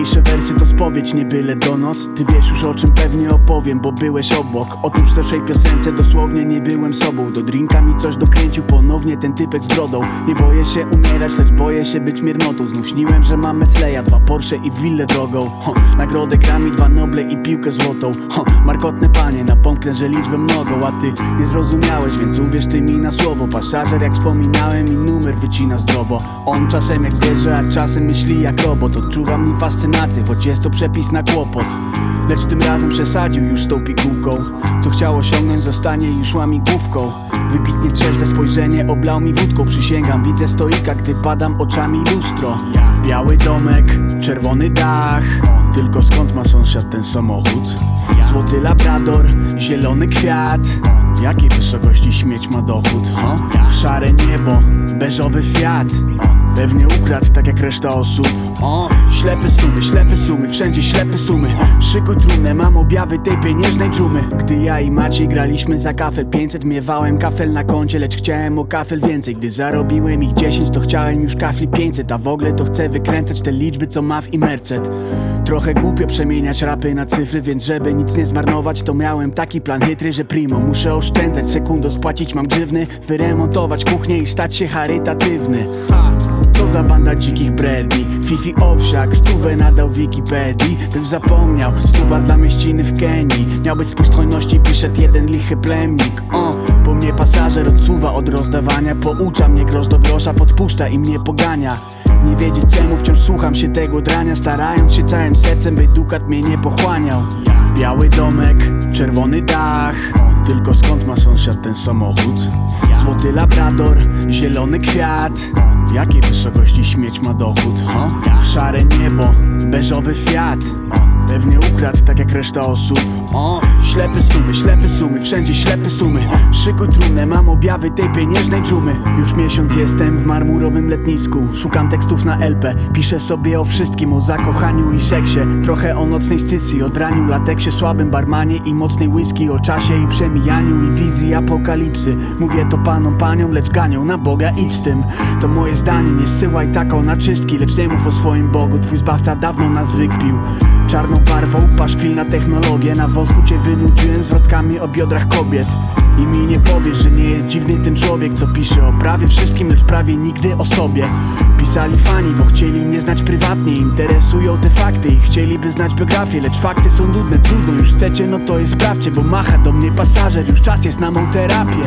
Piszę wersy to spowiedź, nie byle donos. Ty wiesz już o czym pewnie opowiem, bo byłeś obok. Otóż w zeszłej piosence dosłownie nie byłem sobą. Do drinka mi coś dokręcił ponownie ten typek z brodą. Nie boję się umierać, lecz boję się być miernotą. Znów śniłem, że mam Metzleya, dwa Porsche i willę drogą. Ho, Nagrodę Grammy, dwa Noble i piłkę złotą. Ho, Markotne panie, napomknę, że liczbę mnogą A ty nie zrozumiałeś, więc uwierz ty mi na słowo. Pasażer jak wspominałem i numer wycina zdrowo. On czasem jak zwierzę, a czasem myśli jak robot. Odczuwa mi fascynację, choć jest to przepis na kłopot Lecz tym razem przesadził już z tą pigułką Co chciał osiągnąć zostanie już łamigłówką Wybitnie trzeźwe spojrzenie oblał mi wódką Przysięgam, widzę stoika, gdy padam oczami lustro Biały domek, czerwony dach Tylko skąd ma sąsiad ten samochód? Złoty labrador, zielony kwiat Jakiej wysokości śmieć ma dochód? Ho? Szare niebo, beżowy fiat. Pewnie ukradł tak jak reszta osób. Ślepe sumy, ślepe sumy, wszędzie ślepe sumy. Szykuj trumnę, mam objawy tej pieniężnej dżumy. Gdy ja i Maciej graliśmy za kafel 500 Miewałem kafel na koncie, lecz chciałem o kafel więcej. Gdy zarobiłem ich 10 to chciałem już kafli 500 A w ogóle to chcę wykręcać te liczby co MAW i Merced Trochę głupio przemieniać rapy na cyfry Więc żeby nic nie zmarnować to miałem taki plan chytry, że primo Muszę oszczędzać. Sekundo, spłacić mam grzywny Wyremontować kuchnię i stać się charytatywny. Co za banda dzikich bredni Fifi owsiak, stówę nadał Wikipedii. Bym zapomniał, stuwa dla mieściny w Kenii. Miał być spójrz hojności, wyszedł jeden lichy plemnik. O, Po mnie pasażer odsuwa od rozdawania. Poucza mnie grosz do grosza, podpuszcza i mnie pogania. Nie wiedzieć czemu wciąż słucham się tego drania. Starając się całym sercem, by dukat mnie nie pochłaniał. Biały domek, czerwony dach Tylko skąd ma sąsiad ten samochód? Złoty labrador, zielony kwiat Jakiej wysokości śmieć ma dochód? Ho? Szare niebo, beżowy fiat. Pewnie ukradł tak jak reszta osób Ślepe sumy, ślepe sumy, wszędzie ślepe sumy. Szykuj trumnę, mam objawy tej pieniężnej dżumy. Już miesiąc jestem w marmurowym letnisku Szukam tekstów na LP, piszę sobie o wszystkim O zakochaniu i seksie, trochę o nocnej scycji O draniu, lateksie, słabym barmanie i mocnej whisky O czasie i przemijaniu i wizji apokalipsy. Mówię to panom, paniom, lecz ganią na Boga idź z tym. To moje zdanie, nie zsyłaj taką na czystki Lecz nie mów o swoim Bogu, twój zbawca dawno nas wykpił. Czarną barwą, paszkwil na technologię. Na wosku cię wynudziłem zwrotkami o biodrach kobiet. I mi nie powiesz, że nie jest dziwny ten człowiek Co pisze o prawie wszystkim, lecz prawie nigdy o sobie. Pisali fani, bo chcieli mnie znać prywatnie. Interesują te fakty i chcieliby znać biografię Lecz fakty są nudne, trudno. Już chcecie, no to je sprawdźcie Bo macha do mnie pasażer, już czas jest na mą terapię